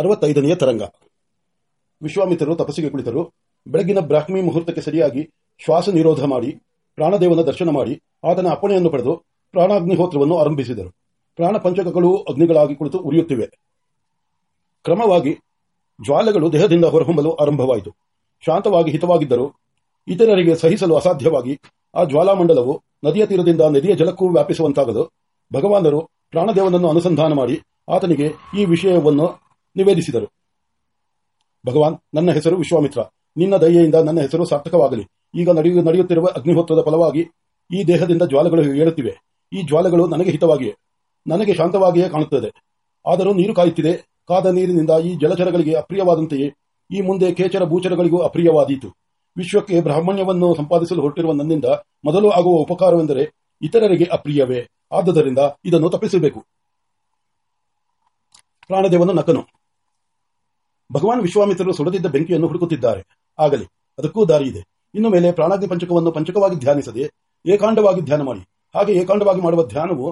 ಅರವತ್ತೈದನೆಯ ತರಂಗ. ವಿಶ್ವಾಮಿತ್ರರು ತಪಸ್ಸಿಗೆ ಕುಳಿತರು, ಬೆಳಗಿನ ಬ್ರಾಹ್ಮಿ ಮುಹೂರ್ತಕ್ಕೆ ಸರಿಯಾಗಿ ಶ್ವಾಸ ನಿರೋಧ ಮಾಡಿ, ಪ್ರಾಣದೇವನ ದರ್ಶನ ಮಾಡಿ, ಆತನ ಅಪ್ಪಣೆಯನ್ನು ಪಡೆದು ಪ್ರಾಣಾಗ್ನಿಹೋತ್ರವನ್ನು ಆರಂಭಿಸಿದರು. ಪ್ರಾಣ ಪಂಚಕಗಳು ಅಗ್ನಿಗಳಾಗಿ ಕುಳಿತು ಉರಿಯುತ್ತಿವೆ. ಕ್ರಮವಾಗಿ ಜ್ವಾಲೆಗಳು ದೇಹದಿಂದ ಹೊರಹೊಮ್ಮಲು ಆರಂಭವಾಯಿತು. ಶಾಂತವಾಗಿ ಹಿತವಾಗಿದ್ದರು ಇತರರಿಗೆ ಸಹಿಸಲು ಅಸಾಧ್ಯವಾಗಿ ಆ ಜ್ವಾಲಾಮಂಡಲವು ನದಿಯ ತೀರದಿಂದ ನದಿಯ ಜಲಕ್ಕೂ ವ್ಯಾಪಿಸುವಂತಾಗದು. ಭಗವಾನರು ಪ್ರಾಣದೇವನನ್ನು ಅನುಸಂಧಾನ ಮಾಡಿ ಆತನಿಗೆ ಈ ವಿಷಯವನ್ನು ನಿವೇದಿಸಿದರು. ಭಗವಾನ್, ನನ್ನ ಹೆಸರು ವಿಶ್ವಾಮಿತ್ರ. ನಿನ್ನ ದಯೆಯಿಂದ ನನ್ನ ಹೆಸರು ಸಾರ್ಥಕವಾಗಲಿ. ಈಗ ನಡೆಯು, ನಡೆಯುತ್ತಿರುವ ಅಗ್ನಿಹೋತ್ರದ ಫಲವಾಗಿ ಈ ದೇಹದಿಂದ ಜ್ವಾಲೆಗಳು ಏಳುತ್ತಿವೆ. ಈ ಜ್ವಾಲೆಗಳು ನನಗೆ ಹಿತವಾಗಿವೆ ನನಗೆ ಶಾಂತವಾಗಿಯೇ ಕಾಣುತ್ತದೆ. ಆದರೂ ನೀರು ಕಾಯುತ್ತಿದೆ. ಕಾದ ನೀರಿನಿಂದ ಈ ಜಲಚರಗಳಿಗೆ ಅಪ್ರಿಯವಾದಂತೆಯೇ, ಈ ಮುಂದೆ ಕೇಚರ ಭೂಚರಗಳಿಗೂ ಅಪ್ರಿಯವಾದೀತು. ವಿಶ್ವಕ್ಕೆ ಬ್ರಾಹ್ಮಣ್ಯವನ್ನು ಸಂಪಾದಿಸಲು ಹೊರಟಿರುವ ನನ್ನಿಂದ ಮೊದಲು ಆಗುವ ಉಪಕಾರವೆಂದರೆ ಇತರರಿಗೆ ಅಪ್ರಿಯವೇ. ಆದ್ದರಿಂದ ಇದನ್ನು ತಪ್ಪಿಸಬೇಕು. ಪ್ರಾಣದೇವನು ನಕನು ಭಗವಾನ್ ವಿಶ್ವಾಮಿತ್ರರು ಸುಡದಿದ್ದ ಬೆಂಕಿಯನ್ನು ಹುಡುಕುತ್ತಿದ್ದಾರೆ. ಆಗಲಿ, ಅದಕ್ಕೂ ದಾರಿ ಇದೆ. ಇನ್ನು ಮೇಲೆ ಪ್ರಾಣಾಗ್ನಿ ಪಂಚಕವನ್ನು ಪಂಚಕವಾಗಿ ಧ್ಯಾನಿಸದೆ, ಏಕಾಂಡವಾಗಿ ಧ್ಯಾನ ಮಾಡಿ. ಹಾಗೆ ಏಕಾಂಡವಾಗಿ ಮಾಡುವ ಧ್ಯಾನವು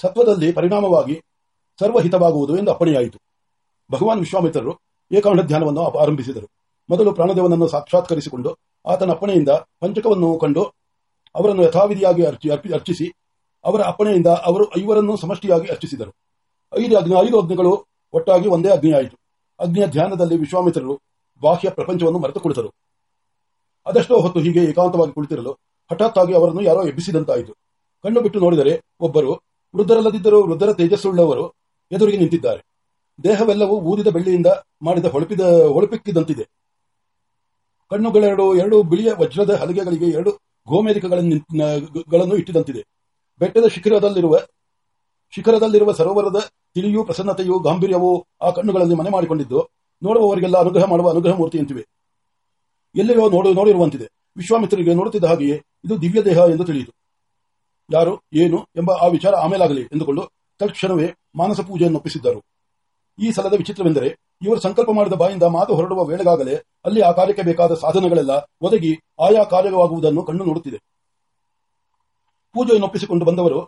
ಸತ್ವದಲ್ಲಿ ಪರಿಣಾಮವಾಗಿ ಸರ್ವಹಿತವಾಗುವುದು ಎಂದು ಅಪ್ಪಣೆಯಾಯಿತು. ಭಗವಾನ್ ವಿಶ್ವಾಮಿತ್ರರು ಏಕಾಂಡ ಧ್ಯಾನವನ್ನು ಆರಂಭಿಸಿದರು. ಮೊದಲು ಪ್ರಾಣದೇವನನ್ನು ಸಾಕ್ಷಾತ್ಕರಿಸಿಕೊಂಡು ಆತನ ಅಪ್ಪಣೆಯಿಂದ ಪಂಚಕವನ್ನು ಕಂಡು ಅವರನ್ನು ಯಥಾವಿಧಿಯಾಗಿ ಅರ್ಚಿಸಿ ಅವರ ಅಪ್ಪಣೆಯಿಂದ ಅವರು ಐವರನ್ನು ಸಮಷ್ಟಿಯಾಗಿ ಅರ್ಚಿಸಿದರು. ಐದು ಅಗ್ನಿ, ಐದು ಅಗ್ನಿಗಳು ಒಟ್ಟಾಗಿ ಒಂದೇ ಅಗ್ನಿಯಾಯಿತು. ಅಗ್ನಿಯ ಧ್ಯಾನದಲ್ಲಿ ವಿಶ್ವಾಮಿತ್ರರು ಬಾಹ್ಯ ಪ್ರಪಂಚವನ್ನು ಮರೆತು ಕುಳಿತರು ಅದಷ್ಟೋ ಹೊತ್ತು ಹೀಗೆ ಏಕಾಂತವಾಗಿ ಕುಳಿತಿರಲು ಹಠಾತ್ತಾಗಿ ಅವರನ್ನು ಯಾರೋ ಎಬ್ಬಿಸಿದಂತಾಯಿತು. ಕಣ್ಣು ಬಿಟ್ಟು ನೋಡಿದರೆ ಒಬ್ಬರು ವೃದ್ಧರಲ್ಲದಿದ್ದರೂ ವೃದ್ಧರ ತೇಜಸ್ಸುಳ್ಳವರು ಎದುರಿಗೆ ನಿಂತಿದ್ದಾರೆ. ದೇಹವೆಲ್ಲವೂ ಊದಿದ ಬೆಳ್ಳಿಯಿಂದ ಮಾಡಿದ ಹೊಳಪಿದ ಹೊಳಪಿಕ್ಕಿದಂತಿದೆ. ಕಣ್ಣುಗಳೆರಡು ಎರಡು ಬಿಳಿಯ ವಜ್ರದ ಹಲಗೆಗಳಿಗೆ ಎರಡು ಗೋಮೇರಿಕಗಳನ್ನು ಇಟ್ಟಿದಂತಿದೆ. ಬೆಟ್ಟದ ಶಿಖರದಲ್ಲಿರುವ ಶಿಖರದಲ್ಲಿರುವ ಸರೋವರದ ತಿಳಿಯೂ ಪ್ರಸನ್ನತೆಯು ಗಾಂಭೀರ್ಯವೂ ಆ ಕಣ್ಣುಗಳಲ್ಲಿ ಮನೆ ಮಾಡಿಕೊಂಡಿದ್ದು. ನೋಡುವವರಿಗೆಲ್ಲ ಅನುಗ್ರಹ ಮಾಡುವ ಅನುಗ್ರಹ ಮೂರ್ತಿಯಂತಿವೆ. ಎಲ್ಲಿಯೋ ನೋಡು, ನೋಡಿರುವಂತಿದೆ. ವಿಶ್ವಾಮಿತ್ರರಿಗೆ ನೋಡುತ್ತಿದ್ದ ಹಾಗೆಯೇ ಇದು ದಿವ್ಯ ದೇಹ ಎಂದು ತಿಳಿಯಿತು. ಯಾರು, ಏನು ಎಂಬ ಆ ವಿಚಾರ ಆಮೇಲಾಗಲಿ ಎಂದುಕೊಂಡು ತಕ್ಷಣವೇ ಮಾನಸ ಪೂಜೆಯನ್ನು ಒಪ್ಪಿಸಿದ್ದರು. ಈ ಸಲದ ವಿಚಿತ್ರವೆಂದರೆ ಇವರು ಸಂಕಲ್ಪ ಮಾಡಿದ ಬಾಯಿಂದ ಮಾತು ಹೊರಡುವ ವೇಳೆಗಾಗಲೇ ಅಲ್ಲಿ ಆ ಕಾರ್ಯಕ್ಕೆ ಬೇಕಾದ ಸಾಧನಗಳೆಲ್ಲ ಒದಗಿ ಆಯಾ ಕಾರ್ಯವಾಗುವುದನ್ನು ಕಣ್ಣು ನೋಡುತ್ತಿದೆ. ಪೂಜೆಯನ್ನು ಒಪ್ಪಿಸಿಕೊಂಡು ಬಂದವರು,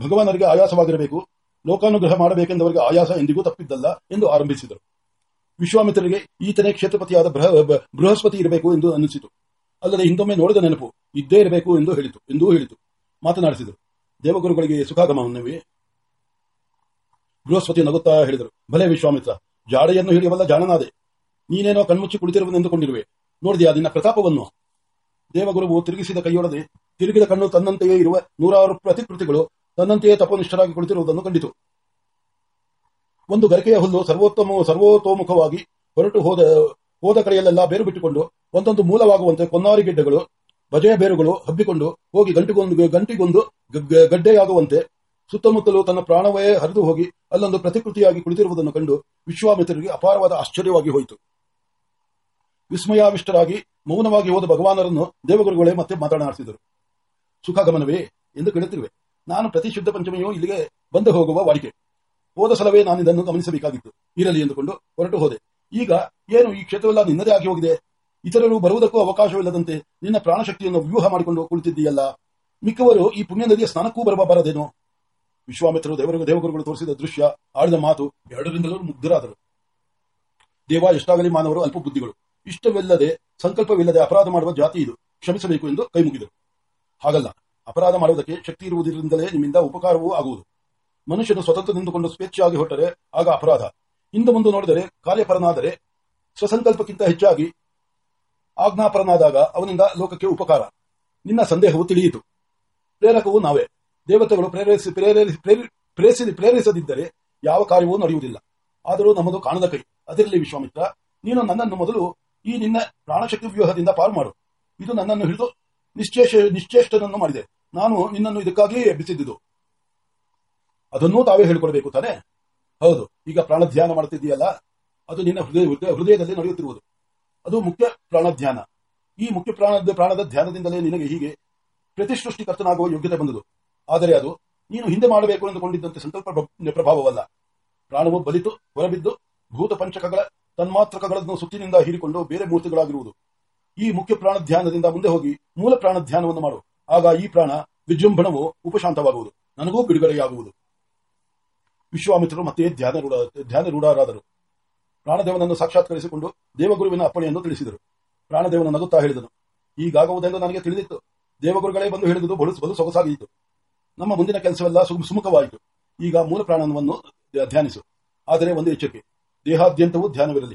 ಭಗವಾನರಿಗೆ ಆಯಾಸವಾಗಿರಬೇಕು ಲೋಕಾನುಗ್ರಹ ಮಾಡಬೇಕೆಂದವರಿಗೆ ಆಯಾಸ ಎಂದಿಗೂ ತಪ್ಪಿದ್ದಲ್ಲ ಎಂದು ಆರಂಭಿಸಿದರು. ವಿಶ್ವಾಮಿತ್ರರಿಗೆ ಈತನೇ ಕ್ಷೇತ್ರಪತಿಯಾದ ಬೃಹಸ್ಪತಿ ಇರಬೇಕು ಎಂದು ಅನ್ನಿಸಿತು. ಅಲ್ಲದೆ ಹಿಂದೊಮ್ಮೆ ನೋಡಿದ ನೆನಪು ಇದ್ದೇ ಇರಬೇಕು ಎಂದು ಹೇಳಿತು, ಎಂದೂ ಹೇಳಿತು. ಮಾತನಾಡಿಸಿದರು. ದೇವಗುರುಗಳಿಗೆ ಸುಖಾಗಮನವೇ? ಬೃಹಸ್ಪತಿ ನಗುತ್ತಾ ಹೇಳಿದರು. ಭಲೆ ವಿಶ್ವಾಮಿತ್ರ, ಜಾಡೆಯನ್ನು ಹಿಡಿಯವಲ್ಲ ಜಾಣನಾದೆ. ನೀನೇನೋ ಕಣ್ಮುಚ್ಚಿ ಕುಳಿತಿರುವನೆಂದುಕೊಂಡಿರುವೆ ನೋಡಿದೆಯಾ ನಿನ್ನ ಪ್ರತಾಪವನ್ನು. ದೇವಗುರುವು ತಿರುಗಿಸಿದ ಕೈಯೊಡದೆ ತಿರುಗಿದ ಕಣ್ಣು ತನ್ನಂತೆಯೇ ಇರುವ ನೂರಾರು ಪ್ರತಿಕೃತಿಗಳು ತನ್ನಂತೆಯೇ ತಪನಿಷ್ಠರಾಗಿ ಕುಳಿತಿರುವುದನ್ನು ಕಂಡಿತು. ಒಂದು ಗರಿಕೆಯ ಹುಲ್ಲು ಸರ್ವೋತ್ತಮ ಸರ್ವೋತೋಮುಖವಾಗಿ ಹೊರಟು ಹೋದ ಹೋದ ಕಡೆಯಲ್ಲೆಲ್ಲ ಬೇರು ಬಿಟ್ಟುಕೊಂಡು, ಒಂದೊಂದು ಮೂಲವಾಗುವಂತೆ ಕೊನ್ನಾರಿ ಗಿಡ್ಡಗಳು, ಬಜೆಯ ಬೇರುಗಳು ಹಬ್ಬಿಕೊಂಡು ಹೋಗಿ ಗಂಟಿಗೊಂದು ಗಂಟಿಗೊಂದು ಗಡ್ಡೆಯಾಗುವಂತೆ ಸುತ್ತಮುತ್ತಲೂ ತನ್ನ ಪ್ರಾಣವೇ ಹರಿದು ಹೋಗಿ ಅಲ್ಲೊಂದು ಪ್ರತಿಕೃತಿಯಾಗಿ ಕುಳಿತಿರುವುದನ್ನು ಕಂಡು ವಿಶ್ವಾಮಿತ್ರರಿಗೆ ಅಪಾರವಾದ ಆಶ್ಚರ್ಯವಾಗಿ ಹೋಯಿತು. ವಿಸ್ಮಯಾವಿಷ್ಟರಾಗಿ ಮೌನವಾಗಿ ಹೋದ ಭಗವಾನರನ್ನು ದೇವಗುರುಗಳೇ ಮತ್ತೆ ಮಾತನಾಡಿಸಿದರು. ಸುಖಗಮನವೇ ಎಂದು ಕೇಳುತ್ತಿರುವೆ. ನಾನು ಪ್ರತಿ ಶುದ್ಧ ಪಂಚಮಿಯೂ ಇಲ್ಲಿಗೆ ಬಂದು ಹೋಗುವ ವಾಡಿಕೆ. ಹೋದ ಸಲವೇ ನಾನು ಇದನ್ನು ಗಮನಿಸಬೇಕಾಗಿತ್ತು. ಇರಲಿ ಎಂದುಕೊಂಡು ಹೊರಟು ಹೋದೆ. ಈಗ ಏನು ಈ ಕ್ಷೇತ್ರವೆಲ್ಲ ನಿನ್ನದೇ ಆಗಿ ಹೋಗಿದೆ? ಇತರರು ಬರುವುದಕ್ಕೂ ಅವಕಾಶವಿಲ್ಲದಂತೆ ನಿನ್ನ ಪ್ರಾಣಶಕ್ತಿಯನ್ನು ವ್ಯೂಹ ಮಾಡಿಕೊಂಡು ಕುಳಿತಿದ್ದೀಯಲ್ಲ. ಮಿಕ್ಕವರು ಈ ಪುಣ್ಯ ನದಿಯ ಸ್ನಾನಕ್ಕೂ ಬರಬಾರದೇನು ವಿಶ್ವಾಮಿತ್ರರು ದೇವರಿಗೆ ದೇವಗುರುಗಳು ತೋರಿಸಿದ ದೃಶ್ಯ, ಆಡಿದ ಮಾತು ಎರಡರಿಂದಲೂ ಮುಗ್ಧರಾದರು. ದೇವ ಎಷ್ಟಾಗಲಿ ಮಾನವರು ಅಲ್ಪ ಬುದ್ಧಿಗಳು. ಇಷ್ಟವಿಲ್ಲದೆ ಸಂಕಲ್ಪವಿಲ್ಲದೆ ಅಪರಾಧ ಮಾಡುವ ಜಾತಿ ಇದು. ಕ್ಷಮಿಸಬೇಕು ಎಂದು ಕೈ ಮುಗಿದರು ಹಾಗಲ್ಲ. ಅಪರಾಧ ಮಾಡುವುದಕ್ಕೆ ಶಕ್ತಿ ಇರುವುದರಿಂದಲೇ ನಿಮ್ಮಿಂದ ಉಪಕಾರವೂ ಆಗುವುದು. ಮನುಷ್ಯನು ಸ್ವತಂತ್ರ ನಿಂತುಕೊಂಡು ಸ್ವೇಚ್ಛೆಯಾಗಿ ಹೊರಟರೆ, ಆಗ ಅಪರಾಧ. ಇಂದು ಮುಂದೆ ನೋಡಿದರೆ, ಕಾರ್ಯಪರನಾದರೆ, ಸ್ವಸಂಕಲ್ಪಕ್ಕಿಂತ ಹೆಚ್ಚಾಗಿ ಆಜ್ಞಾಪರನಾದಾಗ ಅವನಿಂದ ಲೋಕಕ್ಕೆ ಉಪಕಾರ. ನಿನ್ನ ಸಂದೇಹವು ತಿಳಿಯಿತು. ಪ್ರೇರಕವು ನಾವೇ. ದೇವತೆಗಳು ಪ್ರೇರೇಸಿ ಪ್ರೇರೇಸಿ, ಪ್ರೇರಿಸದಿದ್ದರೆ ಯಾವ ಕಾರ್ಯವೂ ನಡೆಯುವುದಿಲ್ಲ. ಆದರೂ ನಮ್ಮದು ಕಾಣದ ಕೈ. ಅದರಲ್ಲಿ ವಿಶ್ವಾಮಿತ್ರ, ನೀನು ನನ್ನನ್ನು ಮೊದಲು ಈ ನಿನ್ನ ಪ್ರಾಣಶಕ್ತಿ ವ್ಯೂಹದಿಂದ ಪಾರು ಮಾಡು. ಇದು ನನ್ನನ್ನು ಹಿಡಿದು ನಿಶ್ಚೇಷ, ನಿಶ್ಚೇಷ್ಟನನ್ನು ಮಾಡಿದೆ. ನಾನು ನಿನ್ನನ್ನು ಇದಕ್ಕಾಗಿಯೇ ಎಬ್ಬಿಸಿದ್ದುದು ಅದನ್ನೂ ತಾವೇ ಹೇಳಿಕೊಡಬೇಕು ತಾನೆ? ಹೌದು. ಈಗ ಪ್ರಾಣ ಧ್ಯಾನ ಮಾಡುತ್ತಿದ್ದೀಯಲ್ಲ, ಅದು ನಿನ್ನ ಹೃದಯ ಹೃದಯದಲ್ಲಿ ನಡೆಯುತ್ತಿರುವುದು. ಅದು ಮುಖ್ಯ ಪ್ರಾಣ ಧ್ಯಾನ. ಈ ಮುಖ್ಯ ಪ್ರಾಣದ ಪ್ರಾಣದ ಧ್ಯಾನದಿಂದಲೇ ನಿನಗೆ ಹೀಗೆ ಪ್ರತಿಸೃಷ್ಟಿಕರ್ತನಾಗುವ ಯೋಗ್ಯತೆ ಬಂದದು. ಆದರೆ ಅದು ನೀನು ಹಿಂದೆ ಮಾಡಬೇಕು ಎಂದುಕೊಂಡಿದ್ದಂತೆ ಸಂಕಲ್ಪ ಪ್ರಭಾವವಲ್ಲ. ಪ್ರಾಣವು ಬಲಿತು, ಹೊರಬಿದ್ದು, ಭೂತ ಪಂಚಕಗಳ, ತನ್ಮಾತ್ರಕಗಳನ್ನು ಸುತ್ತಿನಿಂದ ಹೀರಿಕೊಂಡು ಬೇರೆ ಮೂರ್ತಿಗಳಾಗಿರುವುದು. ಈ ಮುಖ್ಯ ಪ್ರಾಣ ಧ್ಯಾನದಿಂದ ಮುಂದೆ ಹೋಗಿ ಮೂಲ ಪ್ರಾಣ ಧ್ಯಾನವನ್ನು ಮಾಡು. ಆಗ ಈ ಪ್ರಾಣ ವಿಜೃಂಭಣವು ಉಪಶಾಂತವಾಗುವುದು. ನನಗೂ ಬಿಡುಗಡೆಯಾಗುವುದು. ವಿಶ್ವಾಮಿತ್ರರು ಮತ್ತೆ ಧ್ಯಾನ ಧ್ಯಾನ ರೂಢರಾದರು ಪ್ರಾಣದೇವನನ್ನು ಸಾಕ್ಷಾತ್ಕರಿಸಿಕೊಂಡು ದೇವಗುರುವಿನ ಅಪ್ಪಣೆಯನ್ನು ತಿಳಿಸಿದರು. ಪ್ರಾಣದೇವನ ನಗುತ್ತಾ ಹೇಳಿದನು ಈಗಾಗುವುದೆಂದು ನನಗೆ ತಿಳಿದಿತ್ತು. ದೇವಗುರುಗಳೇ ಬಂದು ಹೇಳಿದುದು ಬಳಸುವುದು ಸೊಗಸಾಗಿತ್ತು. ನಮ್ಮ ಮುಂದಿನ ಕೆಲಸವೆಲ್ಲ ಸುಮುಖವಾಯಿತು. ಈಗ ಮೂಲ ಪ್ರಾಣವನ್ನು ಧ್ಯಾನಿಸು. ಆದರೆ ಒಂದು ಎಚ್ಚರಿಕೆ. ದೇಹಾದ್ಯಂತವೂ ಧ್ಯಾನವಿರಲಿ.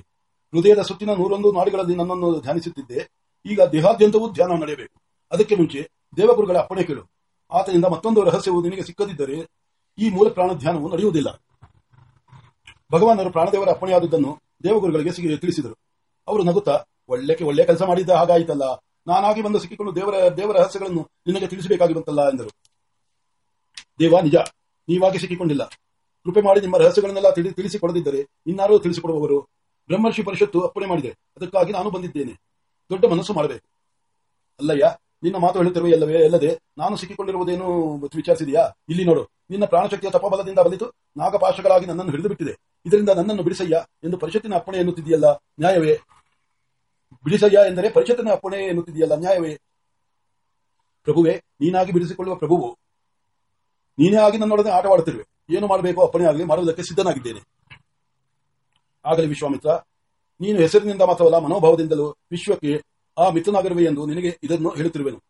ಹೃದಯದ ಸುತ್ತಿನ ನೂರೊಂದು ನಾಡಿಗಳಲ್ಲಿ ನನ್ನನ್ನು ಧ್ಯಾನಿಸುತ್ತಿದ್ದೆ. ಈಗ ದೇಹಾದ್ಯಂತವೂ ಧ್ಯಾನ ನಡೆಯಬೇಕು. ಅದಕ್ಕೆ ಮುಂಚೆ ದೇವಗುರುಗಳ ಅಪ್ಪಣೆ ಕೇಳು. ಆತನಿಂದ ಮತ್ತೊಂದು ರಹಸ್ಯವು ನಿನಗೆ ಸಿಕ್ಕದಿದ್ದರೆ ಈ ಮೂಲ ಪ್ರಾಣ ಧ್ಯಾನವು ನಡೆಯುವುದಿಲ್ಲ. ಭಗವಾನರು ಪ್ರಾಣದೇವರ ಅಪ್ಪಣೆಯಾದದ್ದನ್ನು ದೇವಗುರುಗಳಿಗೆ ಸಿಗಿ ತಿಳಿಸಿದರು. ಅವರು ನಗುತ್ತಾ, ಒಳ್ಳೆಕೆ ಒಳ್ಳೆ ಕೆಲಸ ಮಾಡಿದ್ದ ಹಾಗಾಯಿತಲ್ಲ. ನಾನಾಗಿ ಬಂದು ಸಿಕ್ಕಿಕೊಂಡು ದೇವರ ದೇವರ ರಹಸ್ಯಗಳನ್ನು ನಿನಗೆ ತಿಳಿಸಬೇಕಾಗಿ ಬಂತಲ್ಲ ಎಂದರು. ದೇವ ನಿಜ, ನೀವಾಗಿ ಸಿಕ್ಕಿಕೊಂಡಿಲ್ಲ. ಕೃಪೆ ಮಾಡಿ ನಿಮ್ಮ ರಹಸ್ಯಗಳನ್ನೆಲ್ಲ ತಿಳಿ ತಿಳಿಸಿಕೊಡದಿದ್ದರೆ ಇನ್ನಾರು ತಿಳಿಸಿಕೊಡುವವರು ಬ್ರಹ್ಮರ್ಷಿ ಪರಿಷತ್ತು ಅಪ್ಪಣೆ ಮಾಡಿದೆ. ಅದಕ್ಕಾಗಿ ನಾನು ಬಂದಿದ್ದೇನೆ. ದೊಡ್ಡ ಮನಸ್ಸು ಮಾಡಬೇಕು. ಅಲ್ಲಯ್ಯ ನಿನ್ನ ಮಾತು ಹೇಳುತ್ತಿರುವ ಎಲ್ಲವೇ ಅಲ್ಲದೆ ನಾನು ಸಿಕ್ಕಿಕೊಂಡಿರುವುದೇನು ವಿಚಾರಿಸಿದೆಯಾ? ಇಲ್ಲಿ ನೋಡು, ನಿನ್ನ ಪ್ರಾಣಶಕ್ತಿಯ ತಪಬಲದಿಂದ ಬಲಿತು, ನಾಗಪಾಶಗಳಾಗಿ ನನ್ನನ್ನು ಹಿಡಿದು ಬಿಟ್ಟಿದೆ ಇದರಿಂದ ನನ್ನನ್ನು ಬಿಡಿಸಯ್ಯ ಎಂದು ಪರಿಷತ್ತಿನ ಅಪ್ಪಣೆ ಎನ್ನುತ್ತಿದೆಯಲ್ಲ ನ್ಯಾಯವೇ? ಬಿಡಿಸಯ್ಯ ಎಂದರೆ ಪರಿಷತ್ತಿನ ಅಪ್ಪಣೆ ಎನ್ನುತ್ತಿದೆಯಲ್ಲ ನ್ಯಾಯವೇ? ಪ್ರಭುವೇ, ನೀನಾಗಿ ಬಿಡಿಸಿಕೊಳ್ಳುವ ಪ್ರಭುವು, ನೀನೇ ಆಗಿ ನನ್ನೊಡನೆ ಆಟವಾಡುತ್ತಿರುವೆ. ಏನು ಮಾಡಬೇಕು ಅಪ್ಪಣೆ ಆಗಲಿ, ಮಾಡುವುದಕ್ಕೆ ಸಿದ್ಧನಾಗಿದ್ದೇನೆ. ಆಗಲಿ ವಿಶ್ವಾಮಿತ್ರ, ನೀನು ಹೆಸರಿನಿಂದ ಮಾತ್ರವಲ್ಲ, ಮನೋಭಾವದಿಂದಲೂ ವಿಶ್ವಕ್ಕೆ ಆ ಮಿತ್ರನಾಗಿರುವೆ ಎಂದು ನಿನಗೆ ಇದನ್ನು ಹೇಳುತ್ತಿರುವೆನು.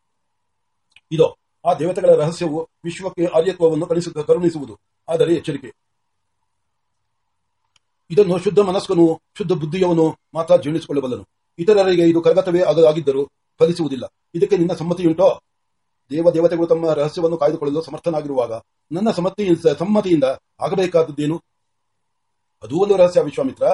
ಇದೋ, ಆ ದೇವತೆಗಳ ರಹಸ್ಯವು ವಿಶ್ವಕ್ಕೆ ಆರ್ಯತ್ವವನ್ನು ಕಲಿಸ ಕರುಣಿಸುವುದು. ಆದರೆ ಎಚ್ಚರಿಕೆ. ಇದನ್ನು ಶುದ್ಧ ಮನಸ್ಕನು, ಶುದ್ಧ ಬುದ್ಧಿಯವನು ಮಾತ್ರ ಜೀರ್ಣಿಸಿಕೊಳ್ಳಬಲ್ಲನು. ಇತರರಿಗೆ ಇದು ಕರಗತವೇ ಆಗ- ಆಗಿದ್ದರೂ ಫಲಿಸುವುದಿಲ್ಲ. ಇದಕ್ಕೆ ನಿನ್ನ ಸಮ್ಮತಿಯುಂಟೋ? ದೇವ ದೇವತೆಗಳು ತಮ್ಮ ರಹಸ್ಯವನ್ನು ಕಾಯ್ದುಕೊಳ್ಳಲು ಸಮರ್ಥನಾಗಿರುವಾಗ ನನ್ನ ಸಮ್ಮತಿ, ಸಮ್ಮತಿಯಿಂದ ಆಗಬೇಕಾದದ್ದೇನು? ಅದೂ ಒಂದು ರಹಸ್ಯ ವಿಶ್ವಾಮಿತ್ರ.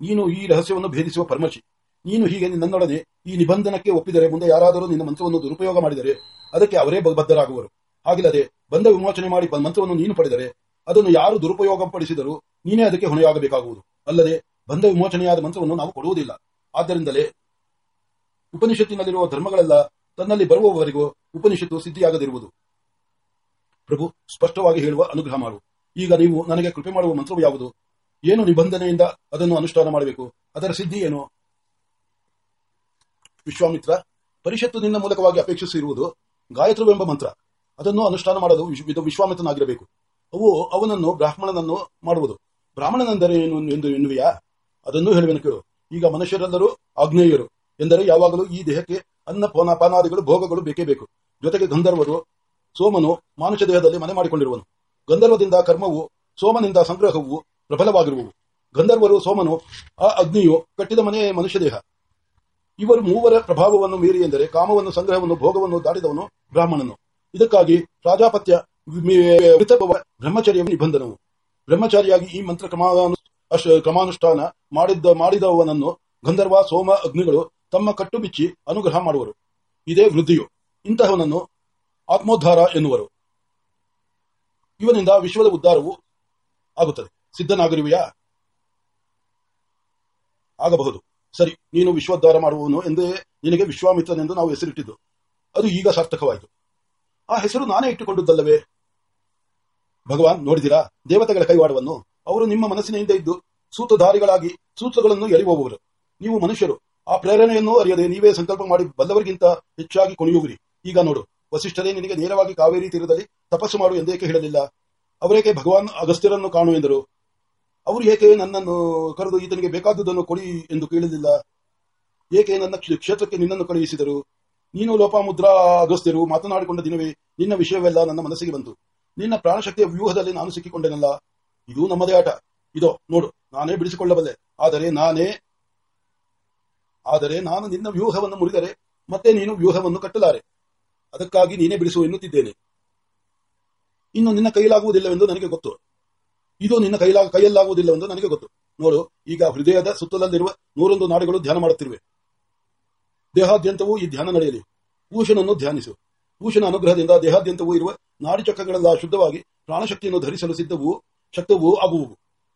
ನೀನು ಈ ರಹಸ್ಯವನ್ನು ಭೇದಿಸುವ ಪರಮರ್ಶಿ ನೀನು ಹೀಗೆ ನನ್ನೊಡನೆ ಈ ನಿಬಂಧನಕ್ಕೆ ಒಪ್ಪಿದರೆ ಮುಂದೆ ಯಾರಾದರೂ ನಿನ್ನ ಮಂತ್ರವನ್ನು ದುರುಪಯೋಗ ಮಾಡಿದರೆ ಅದಕ್ಕೆ ಅವರೇ ಬದ್ಧರಾಗುವರು. ಹಾಗಿಲ್ಲದೆ ಬಂಧ ವಿಮೋಚನೆ ಮಾಡಿ ಮಂತ್ರವನ್ನು ನೀನು ಪಡೆದರೆ ಅದನ್ನು ಯಾರು ದುರುಪಯೋಗ ಪಡಿಸಿದರೂ ನೀನೇ ಅದಕ್ಕೆ ಹೊಣೆಯಾಗಬೇಕಾಗುವುದು. ಅಲ್ಲದೆ ಬಂಧ ವಿಮೋಚನೆಯಾದ ಮಂತ್ರವನ್ನು ನಾವು ಕೊಡುವುದಿಲ್ಲ. ಆದ್ದರಿಂದಲೇ ಉಪನಿಷತ್ತಿನಲ್ಲಿರುವ ಧರ್ಮಗಳೆಲ್ಲ ತನ್ನಲ್ಲಿ ಬರುವವರೆಗೂ ಉಪನಿಷತ್ತು ಸಿದ್ಧಿಯಾಗದಿರುವುದು. ಪ್ರಭು, ಸ್ಪಷ್ಟವಾಗಿ ಹೇಳುವ ಅನುಗ್ರಹ ಮಾಡು. ಈಗ ನೀವು ನನಗೆ ಕೃಪೆ ಮಾಡುವ ಮಂತ್ರವು ಯಾವುದು? ಏನು ನಿಬಂಧನೆಯಿಂದ ಅದನ್ನು ಅನುಷ್ಠಾನ ಮಾಡಬೇಕು? ಅದರ ಸಿದ್ಧಿ ಏನು? ವಿಶ್ವಾಮಿತ್ರ ಪರಿಷತ್ತು ನಿನ್ನ ಮೂಲಕವಾಗಿ ಅಪೇಕ್ಷಿಸಿರುವುದು ಗಾಯತ್ರಿವೆಂಬ ಮಂತ್ರ. ಅದನ್ನು ಅನುಷ್ಠಾನ ಮಾಡಲು ಇದು ವಿಶ್ವಾಮಿತ್ರನಾಗಿರಬೇಕು. ಅವು, ಅವನನ್ನು ಬ್ರಾಹ್ಮಣನನ್ನು ಮಾಡುವುದು. ಬ್ರಾಹ್ಮಣನೆಂದರೆ ಏನು ಎಂದು ಎನ್ನುವೆಯಾ? ಅದನ್ನು ಹೇಳುವೆನು ಕೇಳು. ಈಗ ಮನುಷ್ಯರೆಲ್ಲರೂ ಆಗ್ನೇಯರು ಎಂದರೆ ಯಾವಾಗಲೂ ಈ ದೇಹಕ್ಕೆ ಅನ್ನ, ಪಾನ, ಪಾನಾದಿಗಳು, ಭೋಗಗಳು ಬೇಕೇ ಬೇಕು. ಜೊತೆಗೆ ಗಂಧರ್ವರು ಸೋಮನು ಮಾನುಷ ದೇಹದಲ್ಲಿ ಮನೆ ಮಾಡಿಕೊಂಡಿರುವನು. ಗಂಧರ್ವದಿಂದ ಕರ್ಮವು, ಸೋಮನಿಂದ ಸಂಗ್ರಹವು ಪ್ರಬಲವಾಗಿರುವವು. ಗಂಧರ್ವರು, ಸೋಮನು ಆ ಅಗ್ನಿಯು ಕಟ್ಟಿದ ಮನೆ ಮನುಷ್ಯ ದೇಹ. ಇವರು ಮೂವರ ಪ್ರಭಾವವನ್ನು ಮೀರಿ ಎಂದರೆ ಕಾಮವನ್ನು, ಸಂಗ್ರಹವನ್ನು, ಭೋಗವನ್ನು ದಾಟಿದವನು ಬ್ರಾಹ್ಮಣನು. ಇದಕ್ಕಾಗಿ ಪ್ರಾಜಾಪತ್ಯ ಬ್ರಹ್ಮಚರ್ಯ ನಿಬಂಧನವು. ಬ್ರಹ್ಮಚಾರಿಯಾಗಿ ಈ ಮಂತ್ರ ಕ್ರಮಾನುಷ್ಠಾನ ಮಾಡಿದ್ದ, ಮಾಡಿದವನನ್ನು ಗಂಧರ್ವ, ಸೋಮ, ಅಗ್ನಿಗಳು ತಮ್ಮ ಕಟ್ಟು ಬಿಚ್ಚಿ ಅನುಗ್ರಹ ಮಾಡುವರು. ಇದೇ ವೃದ್ಧಿಯು. ಇಂತಹವನನ್ನು ಆತ್ಮೋದ್ಧಾರ ಎನ್ನುವರು. ಇವನಿಂದ ವಿಶ್ವದ ಉದ್ಧಾರವು ಆಗುತ್ತದೆ. ಸಿದ್ಧನಾಗಿರುವೆಯಾ? ಆಗಬಹುದು. ಸರಿ, ನೀನು ವಿಶ್ವೋದ್ಧಾರ ಮಾಡುವವನು ಎಂದೇ ನಿನಗೆ ವಿಶ್ವಾಮಿತ್ರನೆಂದು ನಾವು ಹೆಸರಿಟ್ಟಿದ್ದು. ಅದು ಈಗ ಸಾರ್ಥಕವಾಯಿತು. ಆ ಹೆಸರು ನಾನೇ ಇಟ್ಟುಕೊಂಡಿದ್ದಲ್ಲವೇ? ಭಗವಾನ್, ನೋಡಿದಿರಾ? ದೇವತೆಗಳ ಕೈವಾಡವನ್ನು? ಅವರು ನಿಮ್ಮ ಮನಸ್ಸಿನಿಂದ ಇದ್ದು ಸೂತ್ರಧಾರಿಗಳಾಗಿ ಸೂತ್ರಗಳನ್ನು ಎಳೆಯುವವರು ನೀವು ಮನುಷ್ಯರು. ಆ ಪ್ರೇರಣೆಯನ್ನು ಅರಿಯದೆ ನೀವೇ ಸಂಕಲ್ಪ ಮಾಡಿ ಬಲ್ಲವರಿಗಿಂತ ಹೆಚ್ಚಾಗಿ ಕುಣಿಯುವಿರಿ. ಈಗ ನೋಡು, ವಸಿಷ್ಠರೇ, ನಿನಗೆ ನೇರವಾಗಿ ಕಾವೇರಿ ತೀರದಲ್ಲಿ ತಪಸ್ಸು ಮಾಡು ಎಂದೇಕೆ ಹೇಳಲಿಲ್ಲ? ಅವರೇಕೆ ಭಗವಾನ್ ಅಗಸ್ತ್ಯರನ್ನು ಕಾಣು ಎಂದರು? ಅವರು ಏಕೆ ನನ್ನನ್ನು ಕರೆದು ಈತನಿಗೆ ಬೇಕಾದುದನ್ನು ಕೊಡಿ ಎಂದು ಕೇಳಲಿಲ್ಲ. ಏಕೆ ನನ್ನ ಕ್ಷ- ಕ್ಷೇತ್ರಕ್ಕೆ ನಿನ್ನನ್ನು ಕಳುಹಿಸಿದರು? ನೀನು ಲೋಪಾಮುದ್ರಾ ಅಗಸ್ತ್ಯರು ಮಾತನಾಡಿಕೊಂಡ ದಿನವೇ ನಿನ್ನ ವಿಷಯವೆಲ್ಲ ನನ್ನ ಮನಸ್ಸಿಗೆ ಬಂತು. ನಿನ್ನ ಪ್ರಾಣಶಕ್ತಿಯ ವ್ಯೂಹದಲ್ಲಿ ನಾನು ಸಿಕ್ಕಿಕೊಂಡೆನಲ್ಲ. ಇದು ನಮ್ಮದೇ ಆಟ. ಇದೋ, ನೋಡು, ನಾನೇ ಬಿಡಿಸಿಕೊಳ್ಳಬಲ್ಲೆ. ಆದರೆ ನಾನೇ ಆದರೆ ನಾನು ನಿನ್ನ ವ್ಯೂಹವನ್ನು ಮುರಿದರೆ ಮತ್ತೆ ನೀನು ವ್ಯೂಹವನ್ನು ಕಟ್ಟಲಾರೆ. ಅದಕ್ಕಾಗಿ ನೀನೇ ಬಿಡಿಸು ಎನ್ನುತ್ತಿದ್ದೇನೆ ಇನ್ನು ನಿನ್ನ ಕೈಲಾಗುವುದಿಲ್ಲವೆಂದು ನನಗೆ ಗೊತ್ತು. ಇದು ನಿನ್ನ ಕೈಲಾಗಿ ಕೈಯಲ್ಲಾಗುವುದಿಲ್ಲ ಎಂದು ನನಗೆ ಗೊತ್ತು. ನೋಡು, ಈಗ ಹೃದಯದ ಸುತ್ತಲಲ್ಲಿರುವ ನೂರೊಂದು ನಾಡುಗಳು ಧ್ಯಾನ ಮಾಡುತ್ತಿರುವೆ. ದೇಹಾದ್ಯಂತವೂ ಈ ಧ್ಯಾನ ನಡೆಯಲಿ. ಭೂಷಣನ್ನು ಧ್ಯಾನಿಸು. ಭೂಷಣ ಅನುಗ್ರಹದಿಂದ ದೇಹಾದ್ಯಂತವೂ ಇರುವ ನಾಡಿಚಕ್ರಗಳೆಲ್ಲ ಶುದ್ಧವಾಗಿ ಪ್ರಾಣಶಕ್ತಿಯನ್ನು ಧರಿಸಲು ಸಿದ್ಧವೂ, ಶಕ್ತವೂ ಆಗುವು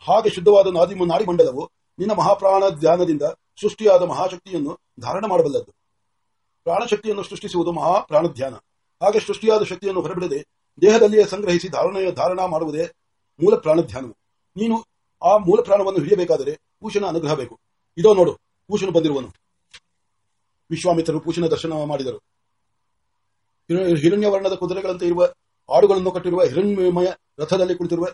ಹಾಗೆ ಶುದ್ಧವಾದ ನಾದಿ ನಾಡಿಮಂಡಲವು ನಿನ್ನ ಮಹಾಪ್ರಾಣ ಧ್ಯಾನದಿಂದ ಸೃಷ್ಟಿಯಾದ ಮಹಾಶಕ್ತಿಯನ್ನು ಧಾರಣ ಮಾಡಬಲ್ಲದ್ದು. ಪ್ರಾಣಶಕ್ತಿಯನ್ನು ಸೃಷ್ಟಿಸುವುದು ಮಹಾ ಪ್ರಾಣ ಧ್ಯಾನ ಹಾಗೆ ಸೃಷ್ಟಿಯಾದ ಶಕ್ತಿಯನ್ನು ಹೊರಬಿಡದೆ ದೇಹದಲ್ಲಿಯೇ ಸಂಗ್ರಹಿಸಿ ಧಾರಣೆಯ ಧಾರಣ ಮಾಡುವುದೇ ಮೂಲ ಪ್ರಾಣ ಧ್ಯಾನವು. ನೀನು ಆ ಮೂಲ ಪ್ರಾಣವನ್ನು ಹಿಡಿಯಬೇಕಾದರೆ ಪೂಷಣ ಅನುಗ್ರಹ ಬೇಕು. ಇದೋ ನೋಡು ಪೂಷಣ ಬಂದಿರುವನು. ವಿಶ್ವಾಮಿತ್ರರು ಪೂಷಣ ದರ್ಶನ ಮಾಡಿದರು. ಹಿರ- ಹಿರಣ್ಯವರ್ಣದ ಕುದುರೆಗಳಂತೆ ಇರುವ ಆಡುಗಳನ್ನು ಕಟ್ಟಿರುವ ಹಿರಣ್ಯಮಯ ರಥದಲ್ಲಿ ಕುಳಿತಿರುವ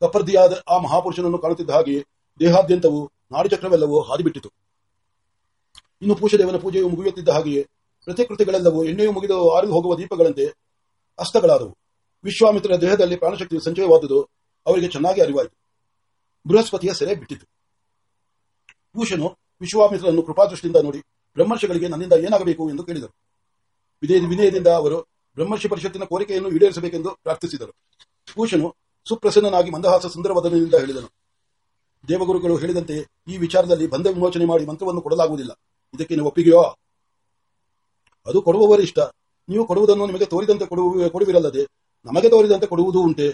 ಕಪರ್ದಿಯಾದ ಆ ಮಹಾಪುರುಷನನ್ನು ಕಾಣುತ್ತಿದ್ದ ಹಾಗೆಯೇ ದೇಹಾದ್ಯಂತವು, ನಾಡಿಚಕ್ರವೆಲ್ಲವೂ ಹಾದಿಬಿಟ್ಟಿತು. ಇನ್ನು ಪೂಷದೇವನ ಪೂಜೆಯು ಮುಗಿಯುತ್ತಿದ್ದ ಹಾಗೆಯೇ ಪ್ರತಿಕೃತಿಗಳೆಲ್ಲವೂ ಎಣ್ಣೆಯು ಮುಗಿದು ಆರಿದು ಹೋಗುವ ದೀಪಗಳಂತೆ ಅಸ್ತಗಳಾದವು. ವಿಶ್ವಾಮಿತ್ರರ ದೇಹದಲ್ಲಿ ಪ್ರಾಣಶಕ್ತಿಯು ಸಂಚಯವಾದುದು. ಅವರಿಗೆ ಚೆನ್ನಾಗಿ ಅರಿವಾಯಿತು. ಬೃಹಸ್ಪತಿಯ ಸೆರೆ ಬಿಟ್ಟಿತು ಭೂಷನು ವಿಶ್ವಾಮಿತ್ರನನ್ನು ಕೃಪಾದೃಷ್ಟಿಯಿಂದ ನೋಡಿ ಬ್ರಹ್ಮರ್ಷಿಗಳಿಗೆ ನನ್ನಿಂದ ಏನಾಗಬೇಕು ಎಂದು ಕೇಳಿದರು. ವಿನಯ ವಿನಯದಿಂದ ಅವರು ಬ್ರಹ್ಮರ್ಷಿ ಪರಿಷತ್ತಿನ ಕೋರಿಕೆಯನ್ನು ಈಡೇರಿಸಬೇಕೆಂದು ಪ್ರಾರ್ಥಿಸಿದರು. ಭೂಷನು ಸುಪ್ರಸನ್ನನಾಗಿ ಮಂದಹಾಸ ಸುಂದರವದನದಿಂದ ಹೇಳಿದನು. ದೇವಗುರುಗಳು ಹೇಳಿದಂತೆ ಈ ವಿಚಾರದಲ್ಲಿ ಬಂಧ ವಿಮೋಚನೆ ಮಾಡಿ ಮಂತ್ರವನ್ನು ಕೊಡಲಾಗುವುದಿಲ್ಲ. ಇದಕ್ಕೆ ನೀವು ಒಪ್ಪಿಗೆಯೋ? ಅದು ಕೊಡುವವರಿಷ್ಟ ನೀವು ಕೊಡುವುದನ್ನು ನಿಮಗೆ ತೋರಿದಂತೆ ಕೊಡುವ, ಕೊಡುವಿರಲ್ಲದೆ ನಮಗೆ ತೋರಿದಂತೆ ಕೊಡುವುದೂ ಉಂಟೆ?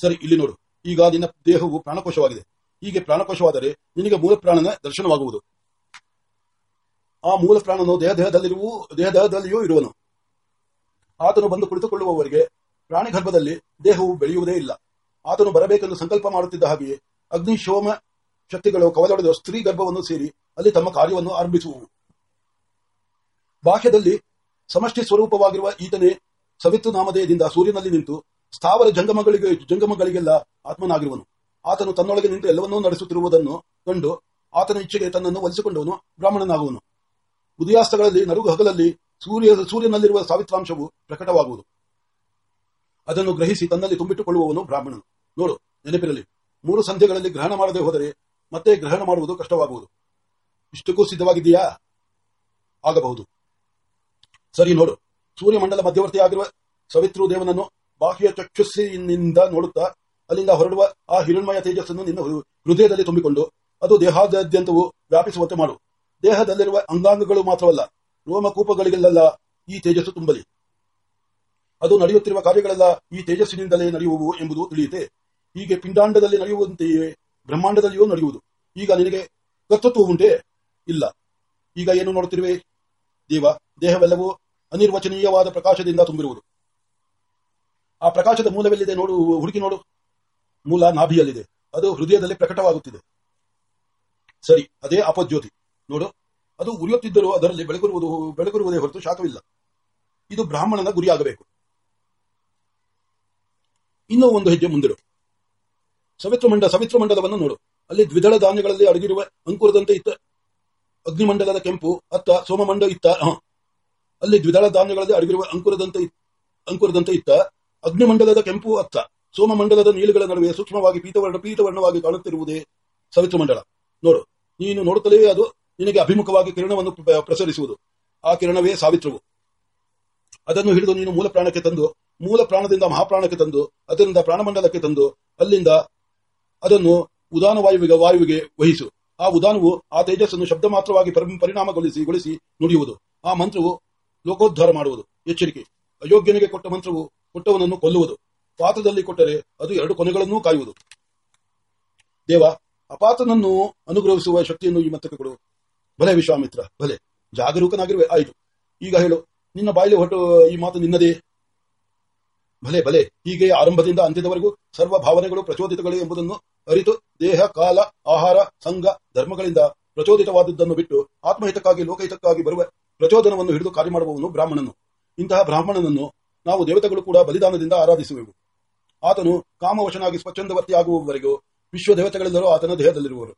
ಸರಿ, ಇಲ್ಲಿ ನೋಡು. ಈಗ ನಿನ್ನ ದೇಹವು ಪ್ರಾಣಕೋಶವಾಗಿದೆ. ಹೀಗೆ ಪ್ರಾಣಕೋಶವಾದರೆ ನಿನಗೆ ಮೂಲ ಪ್ರಾಣನ ದರ್ಶನವಾಗುವುದು. ಆ ಮೂಲ ಪ್ರಾಣನು ದೇಹ, ದೇಹದಲ್ಲಿರುವ ದೇಹ ದೇಹದಲ್ಲಿಯೂ ಇರುವನು. ಆತನು ಬಂದು ಕುಳಿತುಕೊಳ್ಳುವವರಿಗೆ ಪ್ರಾಣಿ ಗರ್ಭದಲ್ಲಿ ದೇಹವು ಬೆಳೆಯುವುದೇ ಇಲ್ಲ. ಆತನು ಬರಬೇಕೆಂದು ಸಂಕಲ್ಪ ಮಾಡುತ್ತಿದ್ದ ಹಾಗೆಯೇ ಅಗ್ನಿಶೋಮ ಶಕ್ತಿಗಳು ಕವಲೊಡೆದ ಸ್ತ್ರೀ ಗರ್ಭವನ್ನು ಸೇರಿ ಅಲ್ಲಿ ತಮ್ಮ ಕಾರ್ಯವನ್ನು ಆರಂಭಿಸುವವು ಬಾಹ್ಯದಲ್ಲಿ ಸಮಷ್ಟಿ ಸ್ವರೂಪವಾಗಿರುವ ಈತನೇ ಸವಿತ್ತು ನಾಮಧೇಯದಿಂದ ಸೂರ್ಯನಲ್ಲಿ ನಿಂತು ಸ್ಥಾವರ ಜಂಗಮಗಳಿಗೆ, ಜಂಗಮಗಳಿಗೆಲ್ಲ ಆತ್ಮನಾಗಿರುವನು. ಆತನು ತನ್ನೊಳಗೆ ನಿಂತು ಎಲ್ಲವನ್ನೂ ನಡೆಸುತ್ತಿರುವುದನ್ನು ಕಂಡು ಆತನ ಇಚ್ಛೆಗೆ ತನ್ನನ್ನು ಒಲಿಸಿಕೊಂಡವನು ಬ್ರಾಹ್ಮಣನಾಗುವನು. ಉದಯಾಸ್ತಗಳಲ್ಲಿ ನರುಗು ಹಗಲಲ್ಲಿ ಸೂರ್ಯ, ಸೂರ್ಯನಲ್ಲಿರುವ ಸಾವಿತ್ರಾಂಶವು ಪ್ರಕಟವಾಗುವುದು. ಅದನ್ನು ಗ್ರಹಿಸಿ ತನ್ನಲ್ಲಿ ತುಂಬಿಟ್ಟುಕೊಳ್ಳುವವನು ಬ್ರಾಹ್ಮಣನು. ನೋಡು, ನೆನಪಿರಲಿ. ಮೂರು ಸಂಧ್ಯೆಗಳಲ್ಲಿ ಗ್ರಹಣ ಮಾಡದೆ ಹೋದರೆ ಮತ್ತೆ ಗ್ರಹಣ ಮಾಡುವುದು ಕಷ್ಟವಾಗುವುದು. ಇಷ್ಟಕ್ಕೂ ಸಿದ್ಧವಾಗಿದೆಯಾ ಆಗಬಹುದು. ಸರಿ, ನೋಡು. ಸೂರ್ಯಮಂಡಲ ಮಧ್ಯವರ್ತಿಯಾಗಿರುವ ಸವಿತ್ರು ದೇವನನ್ನು ಬಾಹ್ಯ ಚಕ್ಷುಸ್ಸಿನಿಂದ ನೋಡುತ್ತಾ ಅಲ್ಲಿಂದ ಹೊರಡುವ ಆ ಹಿರಣ್ಮಯ ತೇಜಸ್ಸನ್ನು ನಿನ್ನ ಹೃದಯದಲ್ಲಿ ತುಂಬಿಕೊಂಡು ಅದು ದೇಹಾದ್ಯಂತವು ವ್ಯಾಪಿಸುವಂತೆ ಮಾಡು. ದೇಹದಲ್ಲಿರುವ ಅಂಗಾಂಗಗಳು ಮಾತ್ರವಲ್ಲ ರೋಮಕೂಪಗಳಿಗೆಲ್ಲ ಈ ತೇಜಸ್ಸು ತುಂಬಲಿ. ಅದು ನಡೆಯುತ್ತಿರುವ ಕಾರ್ಯಗಳೆಲ್ಲ ಈ ತೇಜಸ್ಸಿನಿಂದಲೇ ನಡೆಯುವು ಎಂಬುದು ತಿಳಿಯುತ್ತೆ. ಹೀಗೆ ಪಿಂಡಾಂಡದಲ್ಲಿ ನಡೆಯುವಂತೆಯೇ ಬ್ರಹ್ಮಾಂಡದಲ್ಲಿಯೂ ನಡೆಯುವುದು. ಈಗ ನಿನಗೆ ಕರ್ತೃತ್ವ ಉಂಟೆ? ಇಲ್ಲ. ಈಗ ಏನು ನೋಡುತ್ತಿರುವೆ? ದೇವ, ದೇಹವೆಲ್ಲವೂ ಅನಿರ್ವಚನೀಯವಾದ ಪ್ರಕಾಶದಿಂದ ತುಂಬಿರುವುದು. ಆ ಪ್ರಕಾಶದ ಮೂಲವೆಲ್ಲಿದೆ ನೋಡು, ಹುಡುಕಿ ನೋಡು. ಮೂಲ ನಾಭಿಯಲ್ಲಿದೆ. ಅದು ಹೃದಯದಲ್ಲಿ ಪ್ರಕಟವಾಗುತ್ತಿದೆ. ಸರಿ, ಅದೇ ಅಪಜ್ಯೋತಿ. ನೋಡು, ಅದು ಉರಿಯುತ್ತಿದ್ದರೂ ಅದರಲ್ಲಿ ಬೆಳಗುರುವುದು, ಬೆಳಗುರುವುದೇ ಹೊರತು ಶಾಖವಿಲ್ಲ. ಇದು ಬ್ರಾಹ್ಮಣನ ಗುರಿಯಾಗಬೇಕು. ಇನ್ನೂ ಒಂದು ಹೆಜ್ಜೆ ಮುಂದಿಡು. ಸವಿತ್ರಮಂಡ ಸವಿತ್ರಮಂಡಲವನ್ನು ನೋಡು. ಅಲ್ಲಿ ದ್ವಿದಳ ಧಾನ್ಯಗಳಲ್ಲಿ ಅಡಗಿರುವ ಅಂಕುರದಂತೆ ಇತ್ತ ಅಗ್ನಿಮಂಡಲದ ಕೆಂಪು, ಅತ್ತ ಸೋಮಮಂಡ ಇತ್ತ. ಅಲ್ಲಿ ದ್ವಿದಳ ಧಾನ್ಯಗಳಲ್ಲಿ ಅಡಗಿರುವ ಅಂಕುರದಂತೆ ಅಂಕುರದಂತೆ ಇತ್ತ ಅಗ್ನಿಮಂಡಲದ ಕೆಂಪು ಅತ್ತ, ಸೋಮಮಂಡಲದ ನೀಲುಗಳ ನಡುವೆ ಸೂಕ್ಷ್ಮವಾಗಿ ಪೀತವರ್ಣ ಪೀತವರ್ಣವಾಗಿ ಕಾಣುತ್ತಿರುವುದೇ ಸವಿತ್ರಮಂಡಲ ನೋಡು, ನೀನು ನೋಡುತ್ತಲೇ ಅದು ನಿನಗೆ ಅಭಿಮುಖವಾಗಿ ಕಿರಣವನ್ನು ಪ್ರಸರಿಸುವುದು. ಆ ಕಿರಣವೇ ಸಾವಿತ್ರವು. ಅದನ್ನು ಹಿಡಿದು ನೀನು ಮೂಲ ಪ್ರಾಣಕ್ಕೆ ತಂದು, ಮೂಲ ಪ್ರಾಣದಿಂದ ಮಹಾಪ್ರಾಣಕ್ಕೆ ತಂದು, ಅದರಿಂದ ಪ್ರಾಣಮಂಡಲಕ್ಕೆ ತಂದು, ಅಲ್ಲಿಂದ ಅದನ್ನು ಉದಾನ ವಾಯುವಿಗೆ ವಾಯುವಿಗೆ ವಹಿಸು. ಆ ಉದಾನವು ಆ ತೇಜಸ್ಸನ್ನು ಶಬ್ದ ಮಾತ್ರವಾಗಿ ಪರಿ- ಪರಿಣಾಮಗೊಳಿಸಿ, ಗೊಳಿಸಿ ನುಡಿಯುವುದು. ಆ ಮಂತ್ರವು ಲೋಕೋದ್ಧಾರ ಮಾಡುವುದು. ಎಚ್ಚರಿಕೆ. ಅಯೋಗ್ಯನಿಗೆ ಕೊಟ್ಟ ಮಂತ್ರವು ಕೊಟ್ಟವನನ್ನು ಕೊಲ್ಲುವುದು. ಪಾತ್ರದಲ್ಲಿ ಕೊಟ್ಟರೆ ಅದು ಎರಡು ಕೊನೆಗಳನ್ನೂ ಕಾಯುವುದು. ದೇವ ಅಪಾತನನ್ನು ಅನುಗ್ರಹಿಸುವ ಶಕ್ತಿಯನ್ನು ಈ ಮತ್ತಕ್ಕೆ ಕೊಡು. ಭಲೆ ವಿಶ್ವಾಮಿತ್ರ ಭಲೆ ಜಾಗರೂಕನಾಗಿರುವೆ, ಆಯಿತು. ಈಗ ಹೇಳು, ನಿನ್ನ ಬಾಯಲ್ಲಿ ಹೊಟ್ಟು ಈ ಮಾತು ನಿನ್ನದೇ? ಭಲೆ ಭಲೆ ಹೀಗೆ ಆರಂಭದಿಂದ ಅಂತ್ಯದವರೆಗೂ ಸರ್ವ ಭಾವನೆಗಳು ಪ್ರಚೋದಿತಗಳು ಎಂಬುದನ್ನು ಅರಿತು ದೇಹ, ಕಾಲ, ಆಹಾರ, ಸಂಘ, ಧರ್ಮಗಳಿಂದ ಪ್ರಚೋದಿತವಾದದ್ದನ್ನು ಬಿಟ್ಟು ಆತ್ಮಹಿತಕ್ಕಾಗಿ, ಲೋಕಹಿತಕ್ಕಾಗಿ ಬರುವ ಪ್ರಚೋದನವನ್ನು ಹಿಡಿದು ಕಾರ್ಯ ಮಾಡುವವನು ಬ್ರಾಹ್ಮಣನು. ಇಂತಹ ಬ್ರಾಹ್ಮಣನನ್ನು ನಾವು ದೇವತೆಗಳು ಕೂಡ ಬಲಿದಾನದಿಂದ ಆರಾಧಿಸುವೆವು. ಆತನು ಕಾಮವಶನಾಗಿ ಸ್ವಚ್ಛಂದವರ್ತಿಯಾಗುವವರೆಗೂ ವಿಶ್ವ ದೇವತೆಗಳೆಲ್ಲರೂ ಆತನ ದೇಹದಲ್ಲಿರುವರು.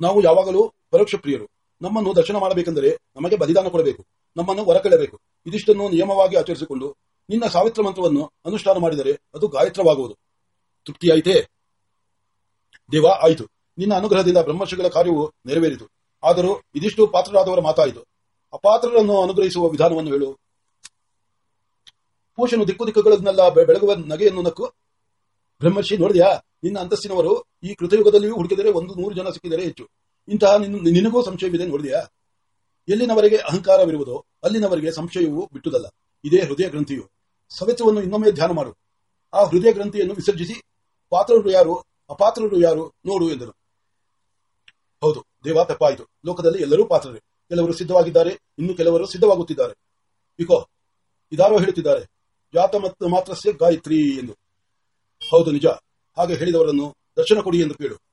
ನಾವು ಯಾವಾಗಲೂ ಪರೋಕ್ಷ ಪ್ರಿಯರು ನಮ್ಮನ್ನು ದರ್ಶನ ಮಾಡಬೇಕೆಂದರೆ ನಮಗೆ ಬಲಿದಾನ ಕೊಡಬೇಕು. ನಮ್ಮನ್ನು ಹೊರಕಳೆಯಬೇಕು ಇದಿಷ್ಟನ್ನು ನಿಯಮವಾಗಿ ಆಚರಿಸಿಕೊಂಡು ನಿನ್ನ ಸಾವಿತ್ರ ಮಂತ್ರವನ್ನು ಅನುಷ್ಠಾನ ಮಾಡಿದರೆ ಅದು ಗಾಯತ್ರವಾಗುವುದು. ತೃಪ್ತಿಯಾಯಿತೇ? ದೇವ, ಆಯಿತು. ನಿನ್ನ ಅನುಗ್ರಹದಿಂದ ಬ್ರಹ್ಮರ್ಷಿಗಳ ಕಾರ್ಯವು ನೆರವೇರಿತು. ಆದರೂ ಇದಿಷ್ಟು ಪಾತ್ರರಾದವರ ಮಾತಾಯಿತು. ಅಪಾತ್ರರನ್ನು ಅನುಗ್ರಹಿಸುವ ವಿಧಾನವನ್ನು ಹೇಳು. ಪೂಷನು ದಿಕ್ಕು ದಿಕ್ಕುಗಳನ್ನೆಲ್ಲ ಬೆಳಗುವ ನಗೆಯನ್ನು ನಕ್ಕು. ಬ್ರಹ್ಮರ್ಷಿ ನೋಡಿದ್ಯಾ? ನಿನ್ನ ಅಂತಸ್ತಿನವರು ಈ ಕೃತಯುಗದಲ್ಲಿಯೂ ಹುಡುಕಿದರೆ ಒಂದು ನೂರು ಜನ ಸಿಕ್ಕಿದರೆ ಹೆಚ್ಚು. ಇಂತಹ ನಿನಗೂ ಸಂಶಯವಿದೆ ನೋಡಿದ್ಯಾ? ಎಲ್ಲಿನವರೆಗೆ ಅಹಂಕಾರವಿರುವುದೋ ಅಲ್ಲಿನವರೆಗೆ ಸಂಶಯವು ಬಿಟ್ಟುದಲ್ಲ. ಇದೇ ಹೃದಯ ಗ್ರಂಥಿಯು. ಸವೆತವನ್ನು ಇನ್ನೊಮ್ಮೆ ಧ್ಯಾನ ಮಾಡು. ಆ ಹೃದಯ ಗ್ರಂಥಿಯನ್ನು ವಿಸರ್ಜಿಸಿ, ಪಾತ್ರರು ಯಾರು, ಅಪಾತ್ರರು ಯಾರು ನೋಡು ಎಂದರು ಹೌದು, ದೇವ ತಪ್ಪಾಯಿತು. ಲೋಕದಲ್ಲಿ ಎಲ್ಲರೂ ಪಾತ್ರರೇ. ಕೆಲವರು ಸಿದ್ಧವಾಗಿದ್ದಾರೆ, ಇನ್ನು ಕೆಲವರು ಸಿದ್ಧವಾಗುತ್ತಿದ್ದಾರೆ. ಇಕೋ, ಇದಾರೋ ಹೇಳುತ್ತಿದ್ದಾರೆ. ಜಾತ ಮತ್ತು ಮಾತ್ರಸ್ಯ ಗಾಯತ್ರಿ ಎಂದು. ಹೌದು ನಿಜ. ಹಾಗೆ ಹೇಳಿದವರನ್ನು ದರ್ಶನ ಕೊಡಿ ಎಂದು ಕೇಳು.